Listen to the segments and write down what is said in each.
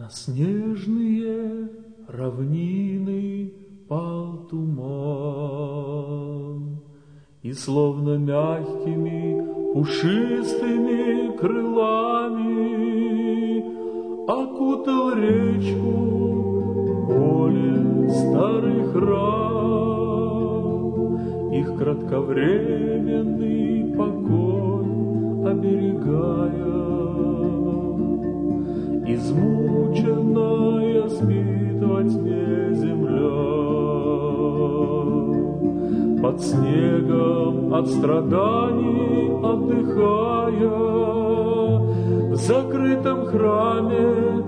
На снежные равнины пал туман, И словно мягкими пушистыми крылами Окутал речку поле старых ран, Их кратковременный покой оберегая. Измученная спит во тьме земля. Под снегом от страданий отдыхая, В закрытом храме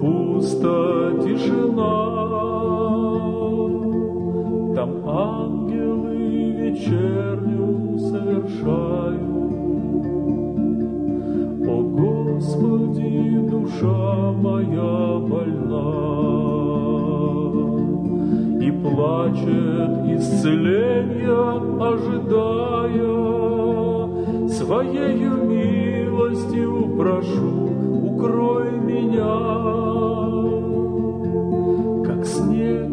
пусто тишина. Там ангелы вечерню моя больна. И плачет исцеления, ожидая. Своею милостью прошу, укрой меня. Как снег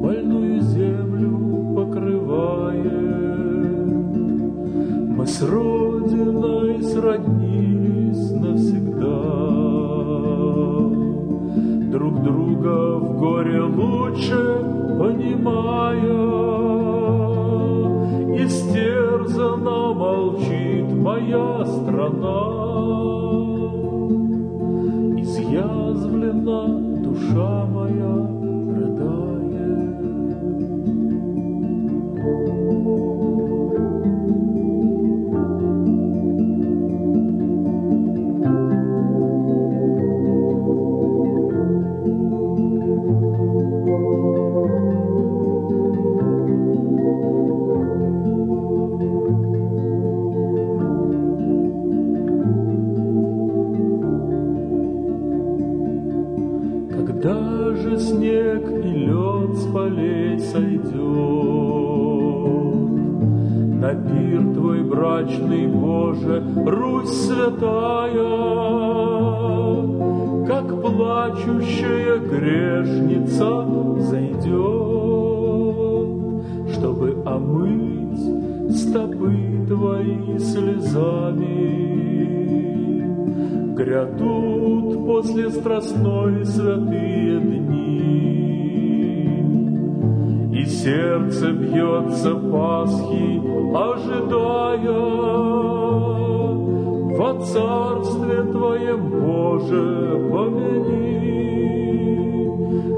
больную землю покрывает. Мы с Родиной сроднились навсегда. Друг друга в горе лучше понимая, Истерзана молчит моя страна. Изъязвлена душа моя, Когда же снег и лед с полей сойдет, На пир твой брачный, Боже, Русь святая, Как плачущая грешница зайдет, Чтобы омыть стопы твои слезами. Грядут после страстной святые дни, И сердце бьется Пасхи, ожидая Во царстве Твоем, Боже, помяни.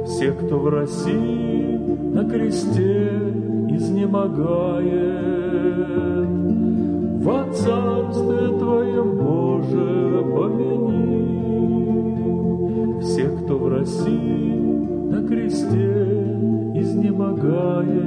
Всех, кто в России на кресте изнемогает, во царстве кто в России на кресте изнемогает.